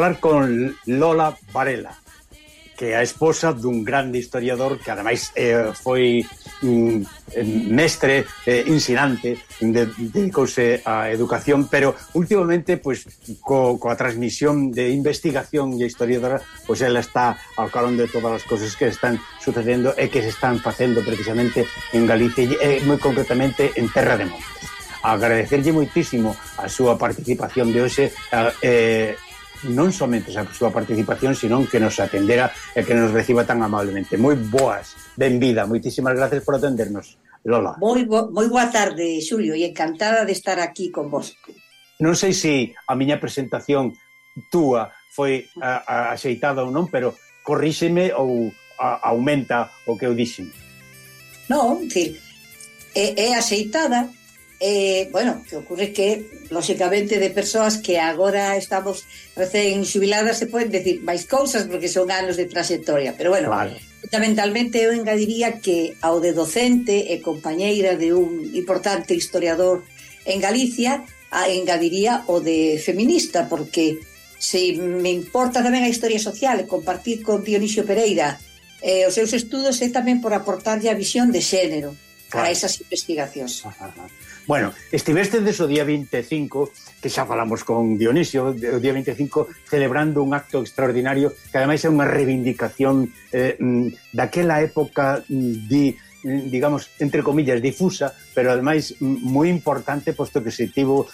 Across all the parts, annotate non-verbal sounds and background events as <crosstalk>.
falar con Lola Varela, que é a esposa dun grande historiador que ademais eh, foi mm, eh, mestre eh, insinante de, dedicouse a educación, pero últimamente pues, co, coa transmisión de investigación e historiadora, pois pues, ela está ao carón de todas as cousas que están sucedendo e que se están facendo precisamente en Galicia e eh, moi concretamente en Terra de Montes. Agradecerlle moitísimo a súa participación de hoxe eh, eh non somente a súa participación, senón que nos atendera e que nos reciba tan amablemente. Moi boas, benvida, moitísimas gracias por atendernos, Lola. Moi, bo, moi boa tarde, Xulio, e encantada de estar aquí con vos. Non sei se a miña presentación túa foi a, a, axeitada ou non, pero corríxeme ou a, aumenta o que eu dixen. Non, é, é axeitada, Eh, bueno, que ocurre que, lóxicamente, de persoas que agora estamos recén xubiladas se poden decir máis cousas porque son anos de trayectoria, pero bueno, claro. fundamentalmente eu engadiría que ao de docente e compañeira de un importante historiador en Galicia, a, engadiría o de feminista, porque se me importa tamén a historia social e compartir con Dionisio Pereira eh, os seus estudos é tamén por aportarlle a visión de xénero para esas investigacións. Ajá, ajá. Bueno, estiveste desde o día 25, que xa falamos con Dionisio, o día 25 celebrando un acto extraordinario que ademais é unha reivindicación eh, mm, daquela época mm, di, mm, digamos, entre comillas, difusa, pero ademais moi importante, posto que se tivo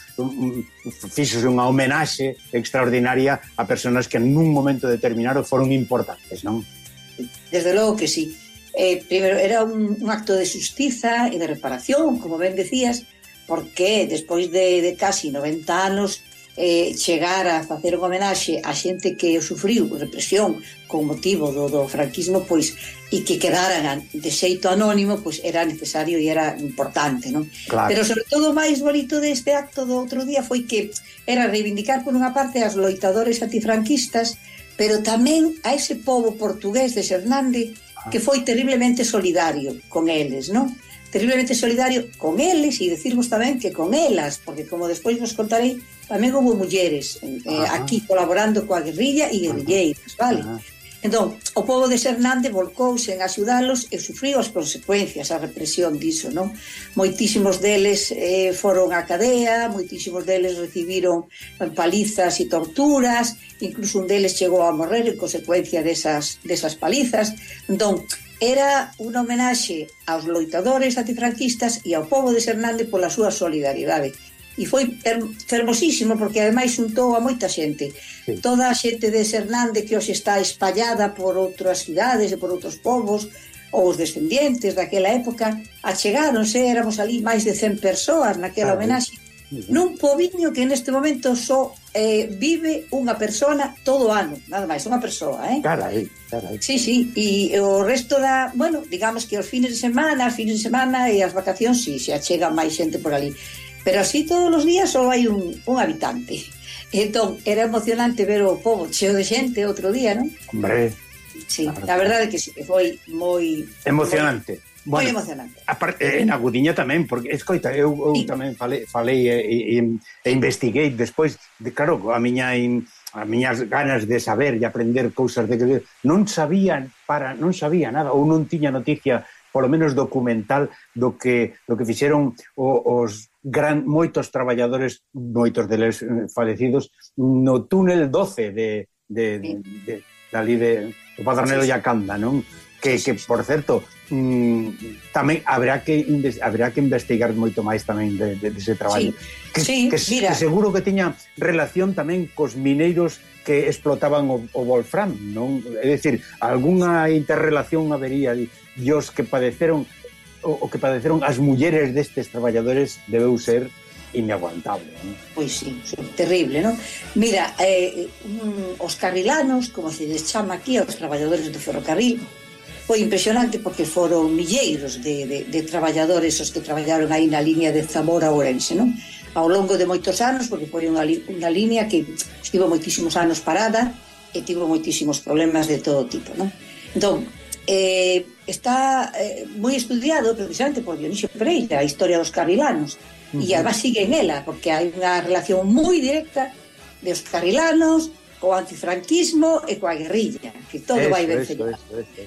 fixos unha homenaxe extraordinaria a personas que nun momento determinado foron importantes, non? Desde logo que sí. Eh, primero, era un, un acto de justiza e de reparación, como ben decías, porque despois de, de casi 90 anos eh, chegar a facer un homenaxe a xente que sufriu represión con motivo do, do franquismo pois e que quedaran de xeito anónimo pois era necesario e era importante non? Claro. pero sobre todo o máis bonito deste acto do outro día foi que era reivindicar por unha parte as loitadores antifranquistas pero tamén a ese povo portugués de Xernández ah. que foi terriblemente solidario con eles non? terriblemente solidario con eles e decirvos tamén que con elas, porque como despois vos contarei, tamén houve mulleres eh, Ajá. aquí colaborando coa guerrilla e guerrilleiras, vale? Ajá. Entón, o povo de Xernande volcouse en axudalos e sufriu as consecuencias, a represión diso, non? Moitísimos deles eh, foron á cadea, moitísimos deles recibiron palizas e torturas, incluso un deles chegou a morrer en consecuencia desas, desas palizas. Entón, era un homenaxe aos loitadores antifranquistas e ao povo de Xernande pola súa solidaridade. E foi fermosísimo porque ademais xuntou a moita xente. Sí. Toda a xente de Xernande que hoxe está espallada por outras cidades e por outros povos, ou os descendientes daquela época, achegáronse, éramos ali máis de 100 persoas naquela claro. homenaxe, Nun poviño que neste momento só eh, vive unha persona todo o ano, nada máis, unha persoa, eh? Carai, carai. Sí, sí, e o resto da, bueno, digamos que os fines de semana, as fines de semana e as vacacións, si sí, se achega máis xente por ali. Pero así todos os días só hai un, un habitante. <laughs> Entón, era emocionante ver o povo cheo de xente outro día, non? Hombre. Sí, a verdade é que sí, foi moi... Emocionante. Moi, bueno, foi emocionante. Aparte, eh, en Agudiña tamén, porque, escoita, eu, eu sí. tamén falei, falei e, e, e investiguei despois, de, claro, a miña... In, a miñas ganas de saber e aprender cousas de que non sabían para non sabía nada ou non tiña noticia polo menos documental do que do que fixeron os, os gran moitos traballadores moitos deles eh, falecidos no túnel 12 de de, sí. de, de dali de, de Padronelo sí, sí. e Acanda, non? que, que por certo, mm, tamén habrá que habrá que investigar moito máis tamén de, de, dese traballo. Sí, que, sí, que, mira. que seguro que tiña relación tamén cos mineiros que explotaban o, o wolfram, non? É dicir, algunha interrelación habería e os que padeceron o, o que padeceron as mulleres destes traballadores debeu ser inaguantable. non? Pois sí, sí, terrible, non? Mira, eh, um, os carrilanos, como se les chama aquí, os traballadores do ferrocarril, foi impresionante porque foron milleiros de, de, de traballadores os que traballaron aí na línea de Zamora a Ourense, non? Ao longo de moitos anos, porque foi unha, unha línea que estivo moitísimos anos parada e tivo moitísimos problemas de todo tipo, non? Entón, eh, está eh, moi estudiado precisamente por Dionisio Pereira, a historia dos carrilanos, uh -huh. e además sigue en ela, porque hai unha relación moi directa de os carrilanos, co antifranquismo e coa guerrilla, que todo eso, vai vencellado.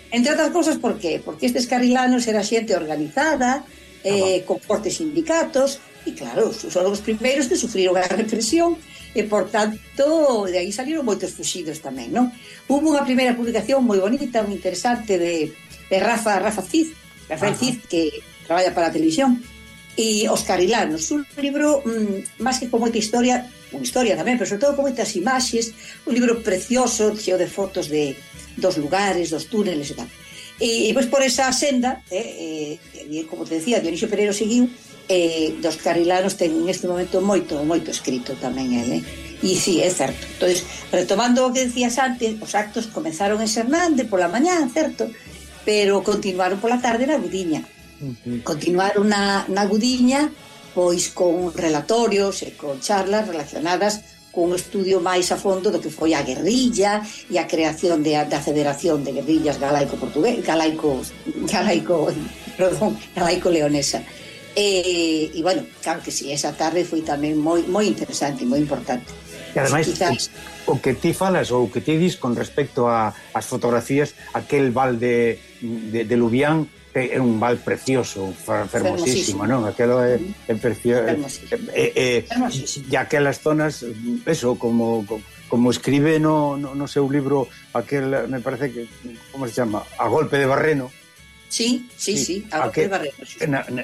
Entre outras cousas, por qué? Porque estes carrilanos era xente organizada, eh, ah, con fortes sindicatos, e claro, son os primeiros que sufriron a represión, e por tanto de aí saliron moitos fuxidos tamén, non? Hubo unha primeira publicación moi bonita, moi interesante de, de Rafa Rafa Cid, Rafael Ajá. Cid que traballa para a televisión e Os Carilanos, un libro mm, máis que con moita historia unha historia tamén, pero sobre todo con moitas imaxes, un libro precioso, cheo de fotos de dos lugares, dos túneles e tal. E, e pois por esa senda, eh, eh, como te decía, Dionisio Pereiro seguiu, eh, dos carrilanos ten neste momento moito, moito escrito tamén ele. Eh? E sí, é certo. Entonces, retomando o que decías antes, os actos comezaron en Xernande pola mañá, certo? Pero continuaron pola tarde na Gudiña. Uh -huh. Continuaron na, na Gudiña, pois con relatorios e con charlas relacionadas cun estudio máis a fondo do que foi a guerrilla e a creación de, da Federación de Guerrillas galaico portugués galaico galaico <laughs> perdón, galaico leonesa. E, e bueno, claro que si, sí, esa tarde foi tamén moi moi interesante e moi importante. E ademais, Quizás... o, o que ti falas ou o que ti dis con respecto a as fotografías, aquel val de, de, de Lubián, é eh, un val precioso, fermosísimo, non? Aquelo é, é precioso. É, é, e aquelas zonas, eso, como, como escribe no, no, no seu libro, aquel, me parece que, como se chama? A golpe de barreno. Sí, sí, sí, sí a golpe de barreno. Sí.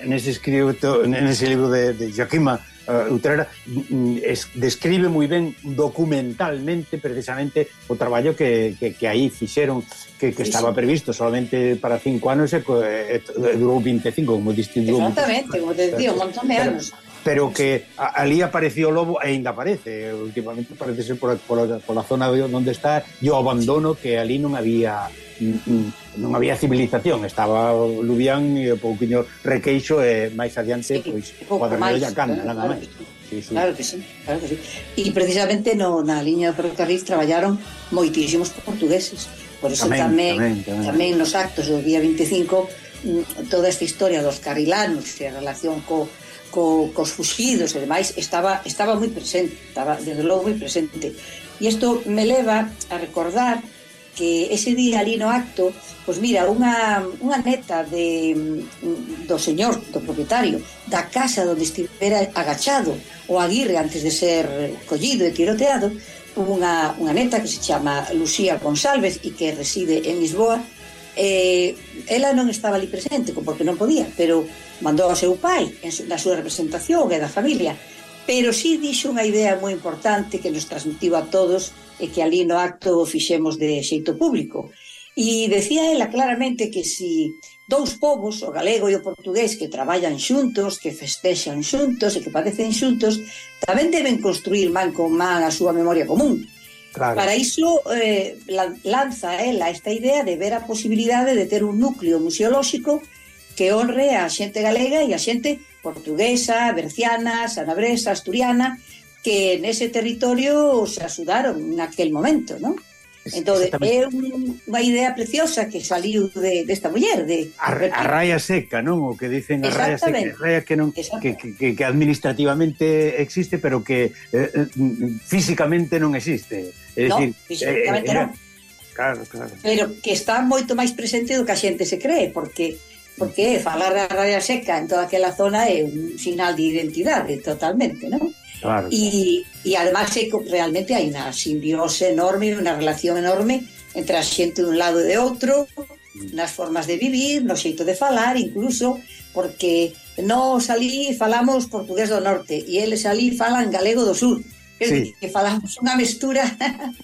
Nese, escrito, nese libro de, de Joaquima, Eh, uh, Utrera mm, mm, es, describe moi ben documentalmente precisamente o traballo que, que, que aí fixeron que, que estaba previsto solamente para cinco anos e, e, e durou 25 como distinto Exactamente, como te decía, un montón de anos. pero que ali apareció o lobo e ainda aparece, últimamente parece ser por, por, por a zona onde está e o abandono que ali non había Mm, mm. non había civilización, estaba Lubián e o pouquiño Requeixo e máis adiante, sí, pois, Guadalmero e Canda, nada claro, máis. Sí, sí. Claro que sí, claro que sí. E precisamente no, na liña de ferrocarril traballaron moitísimos portugueses. Por eso tamén, tamén, tamén, tamén nos actos do día 25 mm, toda esta historia dos carrilanos en relación co, co, cos fuxidos e demais estaba, estaba moi presente, estaba desde logo moi presente. E isto me leva a recordar que ese día ali no acto, pois mira, unha, unha neta de, do señor, do propietario, da casa onde estivera agachado o Aguirre antes de ser collido e tiroteado, unha, unha neta que se chama Lucía González e que reside en Lisboa, eh, ela non estaba ali presente porque non podía, pero mandou ao seu pai en, na súa representación e da familia pero sí dixo unha idea moi importante que nos transmitiu a todos e que ali no acto fixemos de xeito público. E decía ela claramente que si dous povos, o galego e o portugués, que traballan xuntos, que festexan xuntos e que padecen xuntos, tamén deben construir man con man a súa memoria común. Claro. Para iso eh, lanza ela esta idea de ver a posibilidade de ter un núcleo museolóxico que honre a xente galega e a xente portuguesa, berciana, sanabresa, asturiana, que en ese territorio se asudaron en aquel momento, ¿no? Entón, é unha idea preciosa que saliu de, desta de muller de, a, a raia seca, non? O que dicen a raia seca, a raia que, non, que, que, que administrativamente existe pero que eh, eh físicamente non existe é no, dicir, eh, físicamente eh, era, non eh, claro, claro. pero que está moito máis presente do que a xente se cree porque porque falar da raya seca en toda aquela zona é un sinal de identidade totalmente, non? Claro. E, e además realmente hai unha simbiose enorme, unha relación enorme entre a xente dun lado e de outro, mm. nas formas de vivir, no xeito de falar, incluso, porque nós ali falamos portugués do norte e eles ali falan galego do sur. Sí. que falamos unha mestura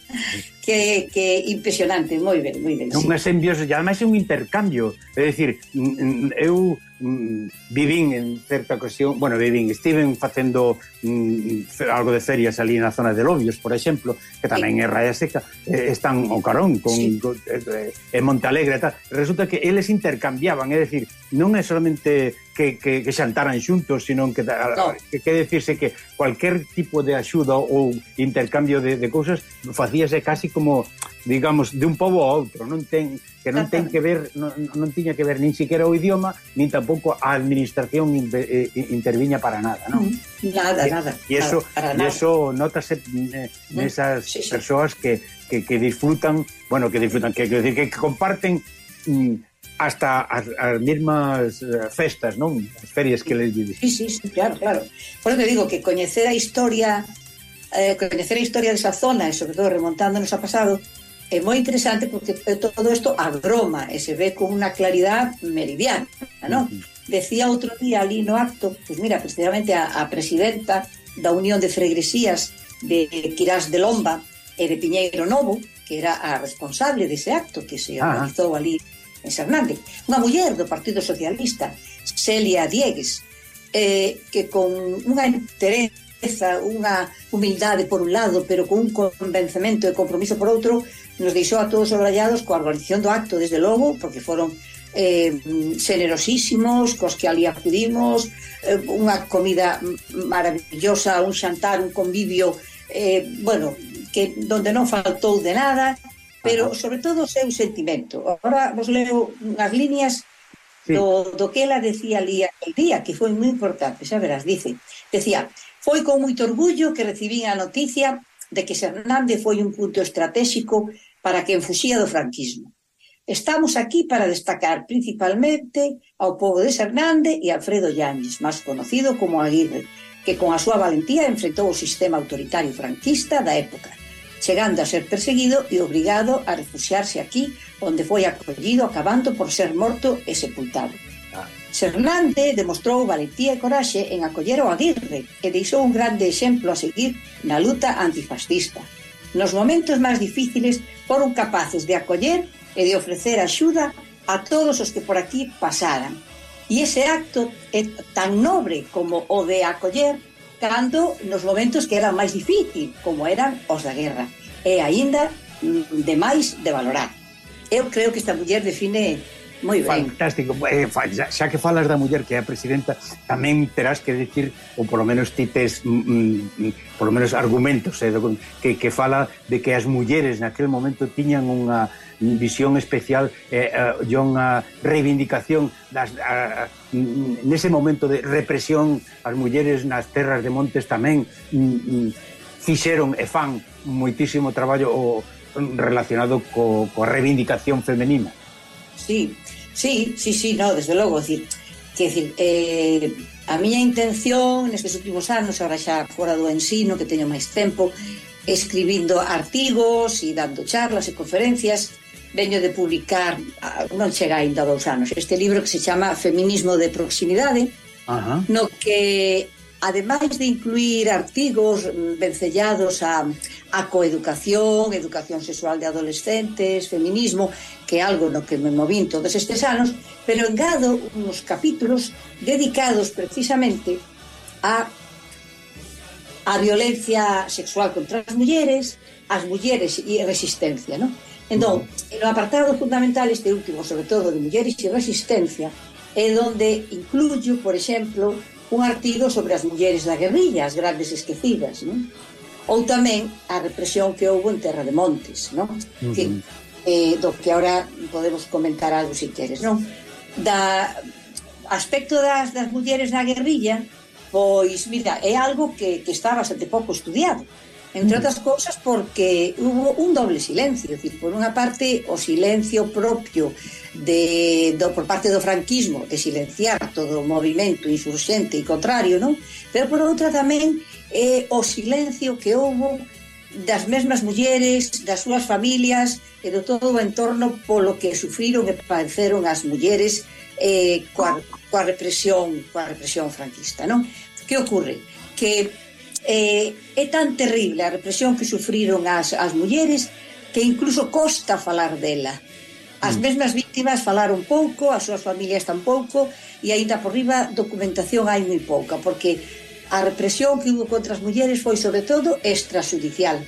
<laughs> que, que impresionante, moi ben, moi ben. Unha sí. simbiose, ademais é un intercambio, é dicir, mm, mm, eu mm, vivín en certa ocasión, bueno, vivín, estiven facendo mm, algo de ferias ali na zona de Lobios, por exemplo, que tamén sí. é Raya seca, eh, están o Carón con, sí. con eh, eh, Montalegre e tal. Resulta que eles intercambiaban, é dicir, non é solamente que, que, que xantaran xuntos, sino que, no. que, que decirse que cualquier tipo de axuda ou intercambio de, de cousas facíase casi como, digamos, de un povo a outro, non ten que non ten que ver non, non tiña que ver nin siquiera o idioma nin tampouco a administración eh, interviña para nada, non? Mm, nada, e, nada. E iso e eso notase eh, mm, nesas sí, sí. persoas que, que que disfrutan, bueno, que disfrutan, que que, que comparten mm, hasta as, as mesmas eh, festas, non? As ferias que les dices Sí, sí, sí, claro, claro. Por eso te digo que coñecer a historia eh, coñecer a historia desa zona e sobre todo remontándonos a pasado é moi interesante porque todo isto agroma e se ve con unha claridad meridiana, non? Decía outro día ali no acto, pues mira, precisamente a, a presidenta da Unión de Fregresías de Quirás de Lomba e de Piñeiro Novo, que era a responsable dese acto que se ah. organizou ali en Fernández, unha muller do Partido Socialista, Celia Diegues, eh, que con unha entereza, unha humildade por un lado, pero con un convencemento e compromiso por outro, nos deixou a todos obrallados coa organización do acto, desde logo, porque foron eh, generosísimos, cos que ali acudimos, eh, unha comida maravillosa, un xantar, un convivio, eh, bueno, que donde non faltou de nada, pero sobre todo o seu sentimento. Agora vos leo unhas líneas sí. do, do que ela decía ali aquel día, que foi moi importante, xa verás, dice, decía, foi con moito orgullo que recibín a noticia de que Fernández foi un punto estratégico para quen fuxía do franquismo. Estamos aquí para destacar principalmente ao povo de Hernández e Alfredo Llanes, máis conocido como Aguirre, que con a súa valentía enfrentou o sistema autoritario franquista da época, chegando a ser perseguido e obrigado a refugiarse aquí, onde foi acollido acabando por ser morto e sepultado. Ah. Xernande demostrou valentía e coraxe en acoller o Aguirre e deixou un grande exemplo a seguir na luta antifascista, nos momentos máis difíciles foron capaces de acoller e de ofrecer axuda a todos os que por aquí pasaran. E ese acto é tan nobre como o de acoller cando nos momentos que eran máis difícil, como eran os da guerra, e aínda mm, de máis de valorar. Eu creo que esta muller define Moi ben. Fantástico. Eh, xa, xa que falas da muller que é a presidenta, tamén terás que dicir, ou polo menos ti tes, mm, mm, mm polo menos argumentos, eh, que, que fala de que as mulleres naquel momento tiñan unha visión especial eh, eh, unha reivindicación das, a, nese momento de represión as mulleres nas terras de Montes tamén mm, mm fixeron e fan moitísimo traballo o, relacionado co, co reivindicación femenina. Sí, sí, sí, sí, no, desde logo, decir, que decir, eh, a miña intención nestes últimos anos, agora xa fora do ensino, que teño máis tempo, escribindo artigos e dando charlas e conferencias, veño de publicar, ah, non chega ainda a dous anos, este libro que se chama Feminismo de Proximidade, Ajá. no que ademais de incluir artigos mm, vencellados a, a coeducación, educación sexual de adolescentes, feminismo, que é algo no que me movín todos estes anos, pero engado uns capítulos dedicados precisamente a a violencia sexual contra as mulleres, as mulleres e a resistencia, non? Entón, no apartado fundamental este último, sobre todo de mulleres e resistencia, é onde incluyo, por exemplo, un artigo sobre as mulleres da guerrilla, as grandes esquecidas, non? Ou tamén a represión que houve en Terra de Montes, non? Uh -huh. que, eh, do que ahora podemos comentar algo se si queres, non? Da aspecto das, das mulleres da guerrilla, pois, mira, é algo que, que está bastante pouco estudiado entre mm. outras cousas porque hubo un doble silencio, decir, por unha parte o silencio propio de, do, por parte do franquismo de silenciar todo o movimento insurxente e contrario, non? pero por outra tamén eh, o silencio que houve das mesmas mulleres, das súas familias e do todo o entorno polo que sufriron e padeceron as mulleres eh, coa, coa represión coa represión franquista, non? Que ocorre? Que eh, é tan terrible a represión que sufriron as, as mulleres que incluso costa falar dela. As mm. mesmas víctimas falaron pouco, as súas familias tampouco, e aínda por riba documentación hai moi pouca, porque a represión que hubo contra as mulleres foi sobre todo extrajudicial.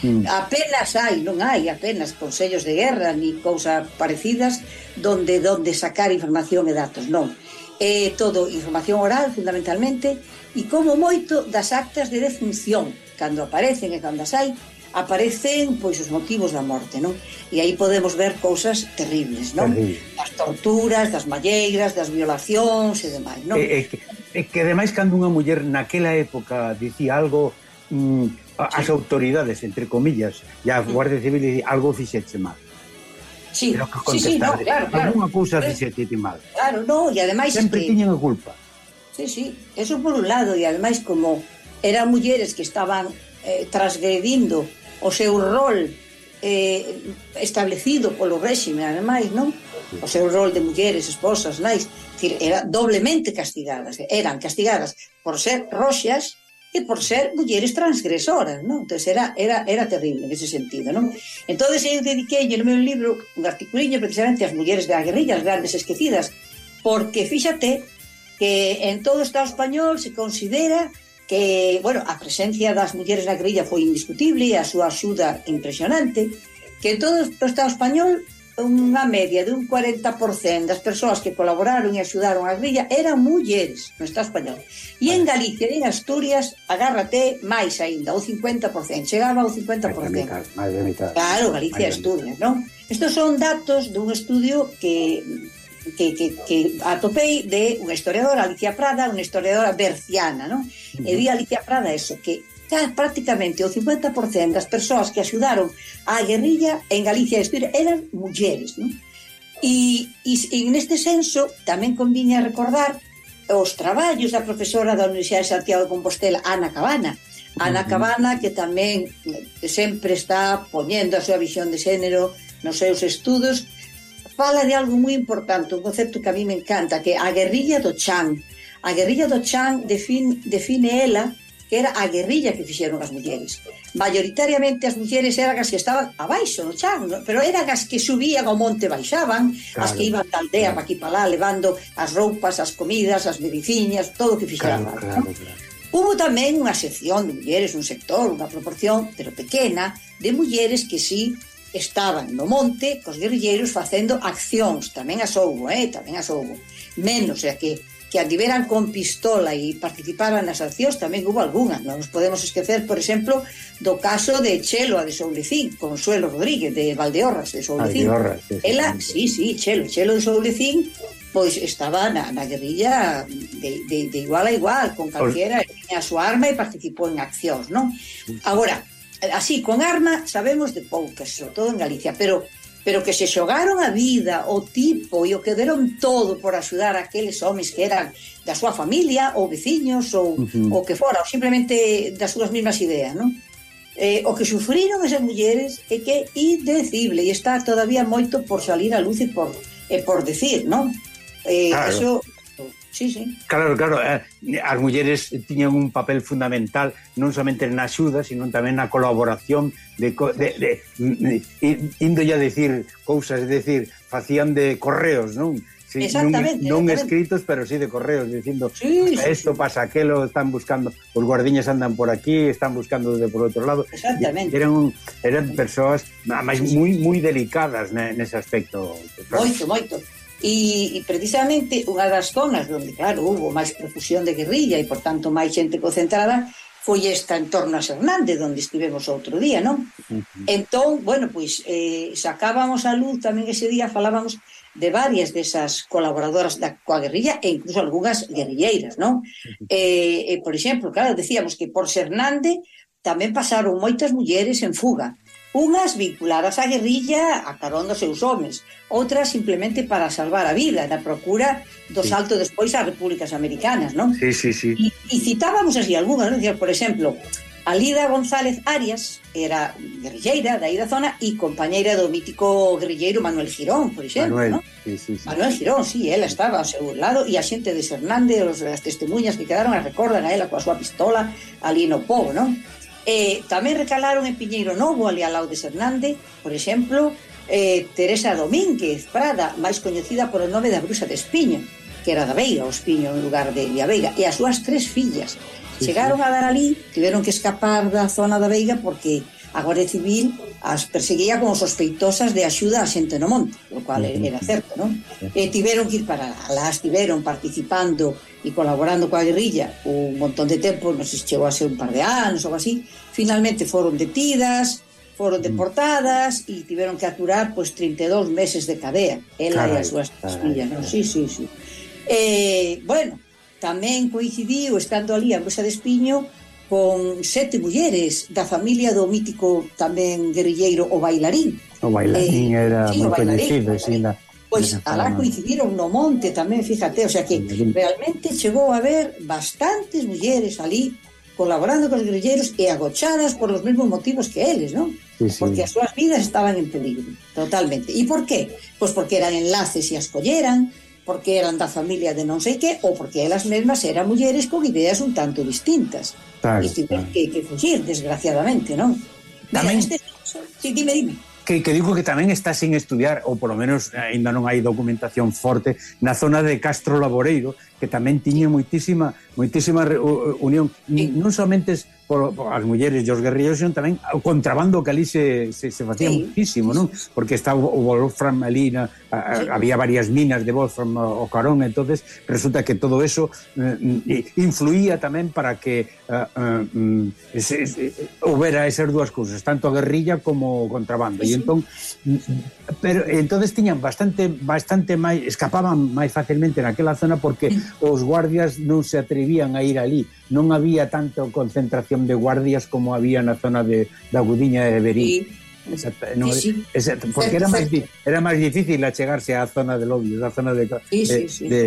Mm. Apenas hai, non hai apenas consellos de guerra ni cousas parecidas donde donde sacar información e datos, non é todo información oral fundamentalmente e como moito das actas de defunción cando aparecen e cando as hai aparecen pois os motivos da morte non? e aí podemos ver cousas terribles non? Terrible. das torturas, das malleiras das violacións e demais non? É, é, que, é que ademais cando unha muller naquela época dicía algo mm, as autoridades, entre comillas e a Guardia Civil dicía algo fixeche mal sí. Pero que contestar. Sí, sí, no, claro, claro. Alguna cousa pues, se mal. Claro, no, e ademais... Sempre que... tiñen a culpa. Sí, sí, eso por un lado, e ademais como eran mulleres que estaban eh, transgredindo o seu rol eh, establecido polo réxime, ademais, non? O seu rol de mulleres, esposas, nais, decir, era doblemente castigadas, eran castigadas por ser roxas e por ser mulleres transgresoras, non? Entón, era, era, era terrible nesse sentido, non? Entón, eu dediquei no meu libro un articulinho precisamente ás mulleres da guerrilla, as grandes esquecidas, porque fíxate que en todo o Estado español se considera que, bueno, a presencia das mulleres na guerrilla foi indiscutible, a súa axuda impresionante, que en todo o Estado español unha media de un 40% das persoas que colaboraron e axudaron a grilla eran mulleres no Estado español. E en Galicia e en Asturias, agárrate máis aínda, o 50%, chegaba ao 50%. Máis de mitad. Claro, Galicia e Asturias, non? Estos son datos dun estudio que que, que, que atopei de unha historiadora, Alicia Prada, unha historiadora berciana, non? E di Alicia Prada eso, que prácticamente o 50% das persoas que axudaron á guerrilla en Galicia Historia eran mulleres, non? E, e, e neste senso tamén conviña recordar os traballos da profesora da Universidade de Santiago de Compostela, Ana Cabana. Ana Cabana, que tamén eh, sempre está poñendo a súa visión de xénero nos seus estudos, fala de algo moi importante, un concepto que a mí me encanta, que a guerrilla do chan. A guerrilla do chan define, define ela que era a guerrilla que fixeron as mulleres. Mayoritariamente as mulleres eran as que estaban abaixo no chan, no? pero eran as que subían ao monte, baixaban, claro. as que iban da aldea claro. para aquí para lá, levando as roupas, as comidas, as mediciñas, todo o que fixeran. Claro, claro, claro. Hubo tamén unha sección de mulleres, un sector, unha proporción, pero pequena, de mulleres que sí estaban no monte cos guerrilleiros facendo accións, tamén as houbo, eh, tamén as houbo. Menos, é que que adiveran con pistola e participaran nas accións tamén hubo algunha. Non nos podemos esquecer, por exemplo, do caso de Chelo, a de Soulecín, Consuelo Rodríguez, de Valdeorras, de Soulecín. Valdeorras, Ela, sí, sí, Chelo, Chelo de Soulecín, pois estaba na, na guerrilla de, de, de igual a igual, con calquera, tiña a súa arma e participou en accións, non? Agora, así, con arma, sabemos de poucas, sobre todo en Galicia, pero pero que se xogaron a vida, o tipo e o que deron todo por axudar aqueles homes que eran da súa familia ou veciños ou uh -huh. o que fora, ou simplemente das súas mesmas ideas, non? Eh, o que sufriron esas mulleres é que é indecible e está todavía moito por salir a luz e por, e por decir, non? Eh, claro. Eso Sí, sí. Claro, claro, eh, as mulleres tiñan un papel fundamental non somente na axuda, sino tamén na colaboración de, de, de, de indo ya decir cousas, é decir, facían de correos, non? Sí, exactamente, non, non exactamente. escritos, pero sí de correos, dicindo sí, esto sí, pasa aquelo, están buscando, os guardiñas andan por aquí, están buscando de por outro lado. Exactamente. Eran, un, eran persoas, máis, moi, moi delicadas nese aspecto. Moito, moito. E, e precisamente unha das zonas onde, claro, hubo máis profusión de guerrilla e, por tanto, máis xente concentrada, foi esta en torno a Hernández, onde estivemos outro día, non? Uh -huh. Entón, bueno, pois, eh, sacábamos a luz, tamén ese día falábamos de varias desas colaboradoras da coa guerrilla e incluso algunhas guerrilleiras, non? Eh, eh, por exemplo, claro, decíamos que por Hernández tamén pasaron moitas mulleres en fuga, Unhas vinculadas á guerrilla a carón dos seus homes, outras simplemente para salvar a vida na procura do sí. salto despois ás repúblicas americanas, non? Sí, sí, sí. E, e citábamos así algunhas, non? por exemplo, Alida González Arias era guerrilleira daí da zona e compañeira do mítico guerrilleiro Manuel Girón, por exemplo, Manuel, ¿no? sí, sí, sí. Manuel Girón, sí, ela estaba ao seu lado e a xente de Fernández, os, as testemunhas que quedaron, a recordan a ela coa súa pistola ali no povo, non? eh, tamén recalaron en Piñeiro Novo, ali ao lado de Hernández, por exemplo, eh, Teresa Domínguez Prada, máis coñecida por o nome da Bruxa de Espiño, que era da Veiga, o Espiño en lugar de, de Veiga, e as súas tres fillas. Sí, Chegaron sí. a dar ali, tiveron que escapar da zona da Veiga porque a Guardia Civil as perseguía como sospeitosas de axuda a xente no monte, o cual era certo, non? E tiveron que ir para lá, as tiveron participando e colaborando coa guerrilla un montón de tempo, non se chegou a ser un par de anos ou así, finalmente foron detidas, foron mm. deportadas e tiveron que aturar pois 32 meses de cadea, ela carai, e as súas fillas, non? Sí, sí, sí. Eh, bueno, tamén coincidiu estando ali a Bruxa de Espiño con sete mulleres da familia do mítico tamén guerrilleiro o bailarín. O bailarín eh, era sí, moi coñecido, sí, na, Pois alá coincidiron no monte tamén, fíjate, o sea que realmente chegou a haber bastantes mulleres ali colaborando cos guerrilleros e agochadas por os mesmos motivos que eles, non? Sí, sí. Porque as súas vidas estaban en peligro, totalmente. E por qué? Pois porque eran enlaces e as colleran, porque eran da familia de non sei que, ou porque elas mesmas eran mulleres con ideas un tanto distintas. Tal, e tiven que, que fugir, desgraciadamente, non? Tamén... Este... Sí, dime, dime que, que digo que tamén está sin estudiar, ou polo menos ainda non hai documentación forte, na zona de Castro Laboreiro, que tamén tiña moitísima moitísima unión sí. non somente por, por as mulleres e os guerrillos, sino tamén o contrabando que ali se, se, se facía sí. moitísimo, non? Porque estaba o, Wolfram ali, na, a, sí. había varias minas de Wolfram o Carón, entonces resulta que todo eso eh, eh, influía tamén para que eh, eh, se, se, houbera esas dúas cousas, tanto a guerrilla como o contrabando. Sí. E entón pero entonces tiñan bastante bastante máis escapaban máis facilmente naquela zona porque os guardias non se atrevían a ir ali. Non había tanta concentración de guardias como había na zona de, da Gudiña de Berín. Sí. Exacto, no, sí, sí. Exacto, porque era máis era máis difícil achegarse á zona del Lobios á zona de, sí, sí, de, sí. de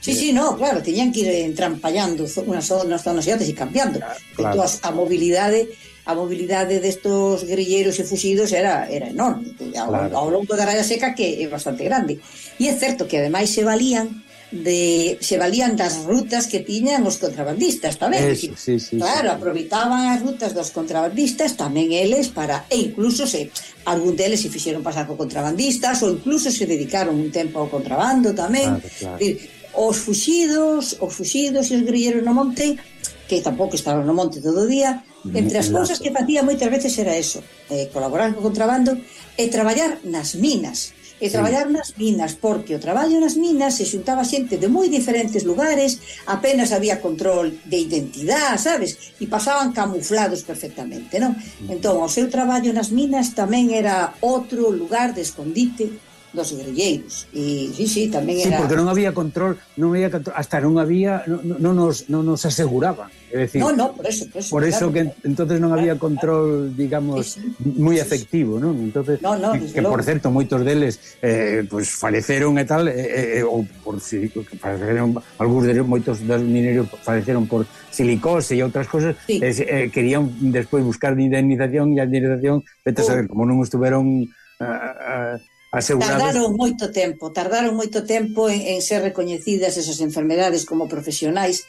Sí, sí, no, claro, teñían que ir entrampallando unas zonas, zonas e outras e cambiando. Claro. claro. a mobilidade a mobilidade destos guerrilleros e fusidos era era enorme, ao, claro. ao longo da raya seca que é bastante grande. E é certo que ademais se valían de se valían das rutas que tiñan os contrabandistas tamén. Eso, sí, sí, claro, sí. aproveitaban as rutas dos contrabandistas tamén eles para e incluso se algún deles se fixeron pasar co contrabandistas ou incluso se dedicaron un tempo ao contrabando tamén. Claro, claro. Dir, os fuxidos, os fuxidos e os grilleros no monte que tampouco estaban no monte todo o día, entre as cousas que facía moitas veces era eso, eh, colaborar co contrabando e traballar nas minas e traballar nas minas, porque o traballo nas minas se xuntaba xente de moi diferentes lugares, apenas había control de identidade, sabes? E pasaban camuflados perfectamente, non? Entón, o seu traballo nas minas tamén era outro lugar de escondite dos guerrilleiros. E sí, sí, tamén era... Sí, porque non había control, non había control, hasta non había, non, non, nos, non nos aseguraban. É decir, no, no, por eso, por eso, por eso claro, que entonces non había control, claro, digamos, sí, moi sí, efectivo, non? Entonces, no, no, que, que por certo, moitos deles eh, pues, faleceron e tal, eh, eh, eh ou por si, faleceron, algúns de moitos dos mineiros faleceron por silicose e outras cosas, sí. eh, eh, querían despois buscar indemnización e indemnización, vete a oh. saber, como non estuveron... Uh, uh, asegurados... Tardaron moito tempo, tardaron moito tempo en, en ser recoñecidas esas enfermedades como profesionais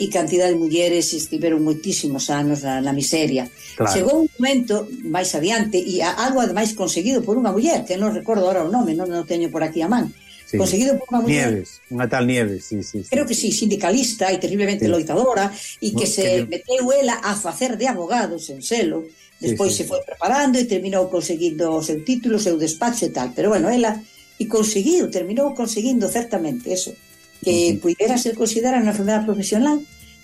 e cantidad de mulleres estiveron moitísimos anos na, na miseria. Claro. Chegou un momento máis adiante e algo ademais conseguido por unha muller, que non recordo ahora o nome, non, non teño por aquí a man. Sí. Conseguido por unha muller. Nieves, unha tal Nieves, sí, sí, sí. Creo que sí, sindicalista e terriblemente sí. loitadora e que, bueno, se meteu ela a facer de abogados sen selo Despois sí, sí. se foi preparando e terminou conseguindo o seu título, o seu despacho e tal. Pero bueno, ela e conseguiu, terminou conseguindo certamente eso, que uh -huh. ser considerada unha enfermedade profesional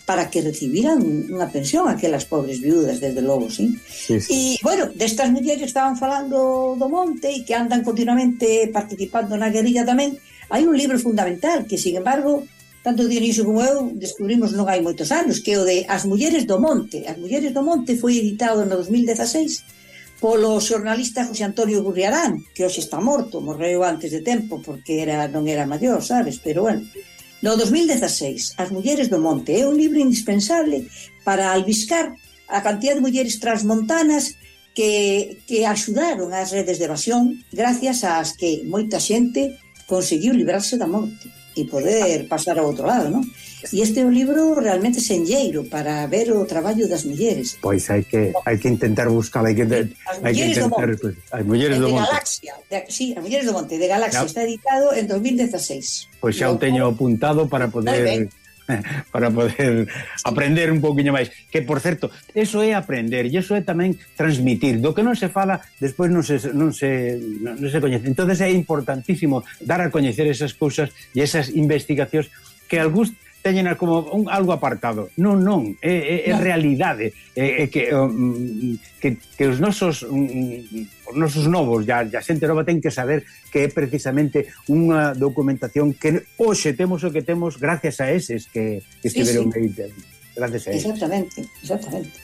para que recibiran unha pensión aquelas pobres viudas, desde logo, sí? sí, sí. E, bueno, destas mulleres estaban falando do monte e que andan continuamente participando na guerrilla tamén, hai un libro fundamental que, sin embargo, tanto Dionisio como eu descubrimos non hai moitos anos, que o de As mulleres do monte. As mulleres do monte foi editado no 2016 polo xornalista José Antonio Gurriarán, que hoxe está morto, morreu antes de tempo porque era non era maior, sabes, pero bueno. No 2016, As mulleres do monte é un libro indispensable para albiscar a cantidad de mulleres transmontanas que, que axudaron as redes de evasión gracias ás que moita xente conseguiu librarse da morte e poder pasar ao outro lado, non? E este é un libro realmente senlleiro para ver o traballo das mulleres. Pois hai que hai que intentar buscar, hai que as hai que intentar pues, as mulleres do monte. Galaxia, de, sí, as mulleres do monte de Galaxia ya. está editado en 2016. Pois xa o teño apuntado para poder <laughs> para poder aprender un pouquiño máis. Que, por certo, eso é aprender e eso é tamén transmitir. Do que non se fala, despois non se, non se, non se coñece. entonces é importantísimo dar a coñecer esas cousas e esas investigacións que algúns teñen como un algo apartado. Non, non, é, é, é realidade, é, é que, um, que que os nosos um, os nosos novos, ya, ya xente nova ten que saber que é precisamente unha documentación que hoxe temos o que temos gracias a eses que, que estiveron sí, sí. aí. Gracias a eses. Exactamente, exactamente.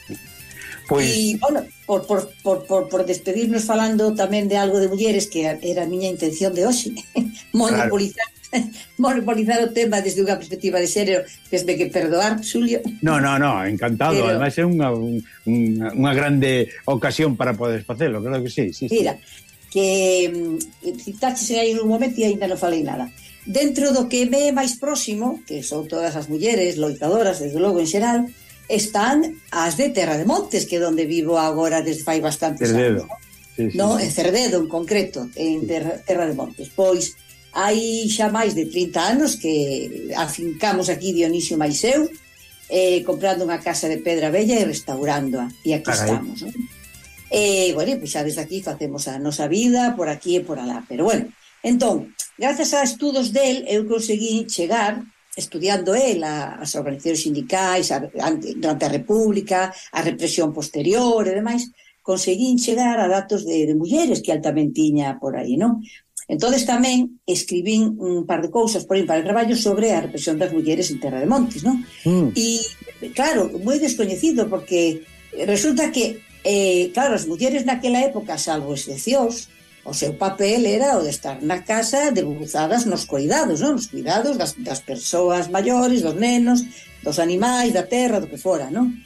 Pois... E, bueno, por, por, por, por, por despedirnos falando tamén de algo de mulleres que era a miña intención de hoxe, <laughs> monopolizar <laughs> monopolizar o tema desde unha perspectiva de xénero, esme que perdoar, Xulio. No, no, no, encantado. Pero... Ademais é unha, unha, unha grande ocasión para poder facelo, claro que sí. sí Mira, sí. que mm, citaches aí un momento e ainda non falei nada. Dentro do que me é máis próximo, que son todas as mulleres loitadoras, desde logo en xeral, están as de Terra de Montes, que é onde vivo agora desde fai bastantes Cerdedo. anos. Sí, sí, no, sí. en Cerdedo en concreto, en sí. Terra, Terra de Montes. Pois Hai xa máis de 30 anos que afincamos aquí Dionisio Maiseu, eh, comprando unha casa de pedra bella e restaurándoa. E aquí Carai. estamos. Non? Eh, bueno, pois xa desde aquí facemos a nosa vida por aquí e por alá. Pero bueno, entón, grazas a estudos del, eu conseguí chegar estudiando el a, as organizacións sindicais a, a, durante a República, a represión posterior e demais, conseguín chegar a datos de, de mulleres que altamente tiña por aí, non? Entonces tamén escribín un par de cousas por aí para o traballo sobre a represión das mulleres en Terra de Montes, non? Mm. E, claro, moi descoñecido, porque resulta que, eh, claro, as mulleres naquela época, salvo excepcións, o seu papel era o de estar na casa debuzadas nos cuidados, non? Nos cuidados das, das persoas maiores, dos nenos, dos animais, da terra, do que fora, non?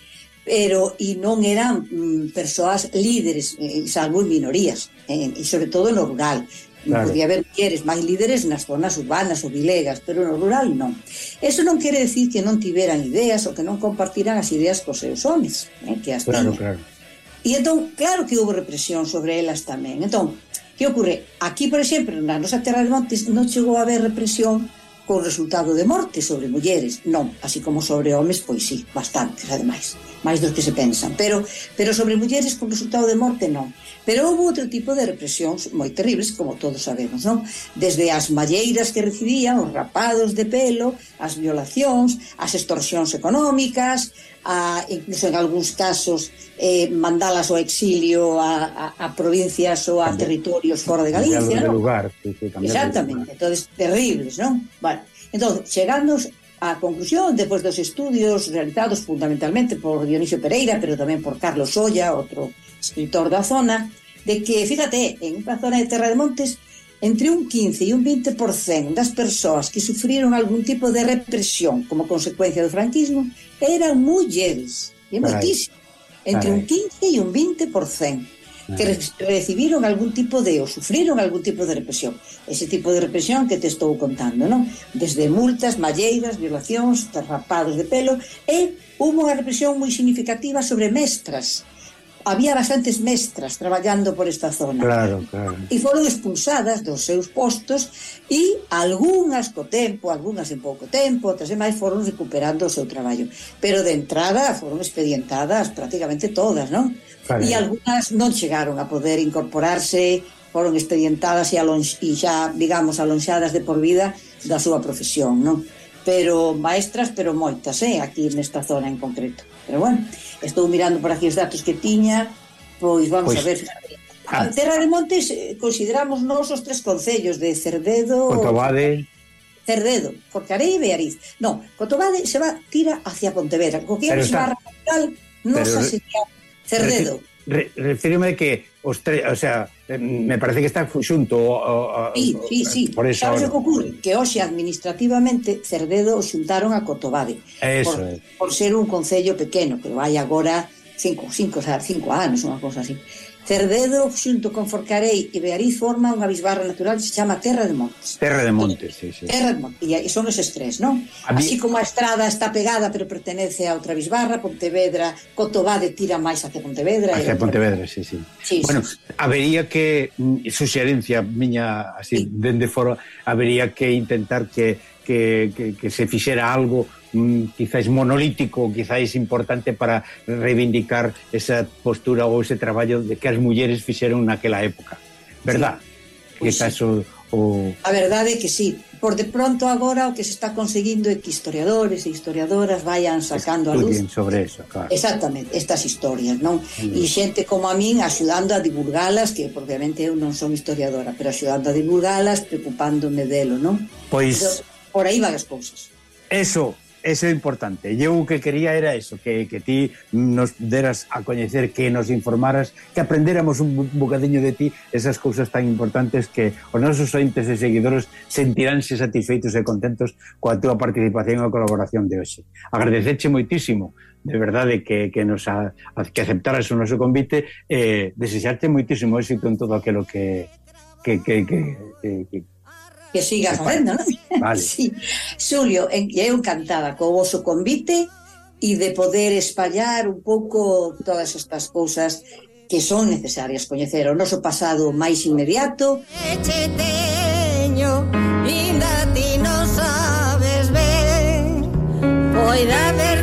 pero e non eran mm, persoas líderes, eh, salvo en minorías, eh, e sobre todo no rural claro. podía haber mulleres máis líderes nas zonas urbanas ou vilegas, pero no rural non. Eso non quere decir que non tiveran ideas ou que non compartiran as ideas cos seus homens, eh, que as claro, tiñan. Claro. E entón, claro que houve represión sobre elas tamén. Entón, que ocorre? Aquí, por exemplo, na nosa Terra de Montes non chegou a haber represión con resultado de morte sobre mulleres, non, así como sobre homes, pois sí, bastantes, ademais máis dos que se pensan. Pero, pero sobre mulleres con resultado de morte non. Pero houve outro tipo de represións moi terribles, como todos sabemos, non? Desde as malleiras que recibían, os rapados de pelo, as violacións, as extorsións económicas, a, incluso en algúns casos eh, mandalas ao exilio a, a, a provincias ou a territorios fora de Galicia, non? Lugar, sí, sí, Exactamente, entonces terribles, non? Vale. Entón, chegándonos á conclusión, despois dos estudios realizados fundamentalmente por Dionisio Pereira, pero tamén por Carlos Solla, outro escritor da zona, de que, fíjate, en unha zona de Terra de Montes, entre un 15 e un 20% das persoas que sufriron algún tipo de represión como consecuencia do franquismo eran mulleres. E moitísimo. Entre un 15 e un 20% que recibiron algún tipo de, ou sufriron algún tipo de represión. Ese tipo de represión que te estou contando, non? Desde multas, malleiras, violacións, rapados de pelo, e hubo unha represión moi significativa sobre mestras, había bastantes mestras traballando por esta zona. Claro, claro. E foron expulsadas dos seus postos e algunhas co tempo, algunhas en pouco tempo, outras e máis foron recuperando o seu traballo. Pero de entrada foron expedientadas prácticamente todas, non? Claro. E algunhas non chegaron a poder incorporarse, foron expedientadas e, alonx, e xa, digamos, alonxadas de por vida da súa profesión, non? Pero maestras, pero moitas, eh, aquí nesta zona en concreto. Pero bueno, estou mirando por aquí os datos que tiña, pois vamos Pois, a ver, ah. A Terra de Montes eh, consideramos nós os tres concellos de Cerdedo, Cotobade, Cerdedo, Forcarei e Beariz. Non, Cotobade se va tira hacia Pontevedra. Co que é a capital, pero- sería Cerdedo. Re, refírome que os tres, o sea, me parece que está xunto o, o, sí, sí, sí. por eso. Sabes o que ocurre? Que hoxe administrativamente Cerdedo o xuntaron a Cotobade. Eso por, é. por ser un concello pequeno, pero vai agora cinco, cinco, cinco anos, unha cosa así. Cerdedo, xunto con Forcarei e Beariz forma unha bisbarra natural que se chama Terra de Montes. Terra de Montes, sí, sí. Terra de Montes, e son eses tres, non? Mí... Así como a estrada está pegada, pero pertenece a outra bisbarra, Pontevedra, Cotobade tira máis hacia Pontevedra. Hacia e Pontevedra, sí, sí. sí bueno, sí, habería que, mm, suxerencia miña, así, sí. dende fora, habería que intentar que que, que, que se fixera algo mm, quizáis monolítico, quizáis importante para reivindicar esa postura ou ese traballo de que as mulleres fixeron naquela época. Verdad? Sí. Pois que caso sí. o... A verdade é que sí. Por de pronto agora o que se está conseguindo é que historiadores e historiadoras vayan sacando Estudien a luz. sobre eso, claro. Exactamente, estas historias, non? E xente como a min axudando a divulgalas, que obviamente eu non son historiadora, pero axudando a divulgalas, preocupándome delo, non? Pois... Pero, Por aí van as cousas. Eso, eso é importante. Eu o que quería era eso, que, que ti nos deras a coñecer, que nos informaras, que aprendéramos un bocadiño de ti esas cousas tan importantes que os nosos ointes e seguidores sentiránse satisfeitos e contentos coa túa participación e colaboración de hoxe. Agradecerche moitísimo, de verdade, que, que nos a, a, que aceptaras o noso convite e eh, desexarte moitísimo éxito en todo aquilo que que, que, que, que, que que siga facendo, non? <laughs> Vale. sí. Xulio, eu encantada co vosso convite e de poder espallar un pouco todas estas cousas que son necesarias coñecer o noso pasado máis inmediato. Eche teño, inda ti non sabes ver, poida ver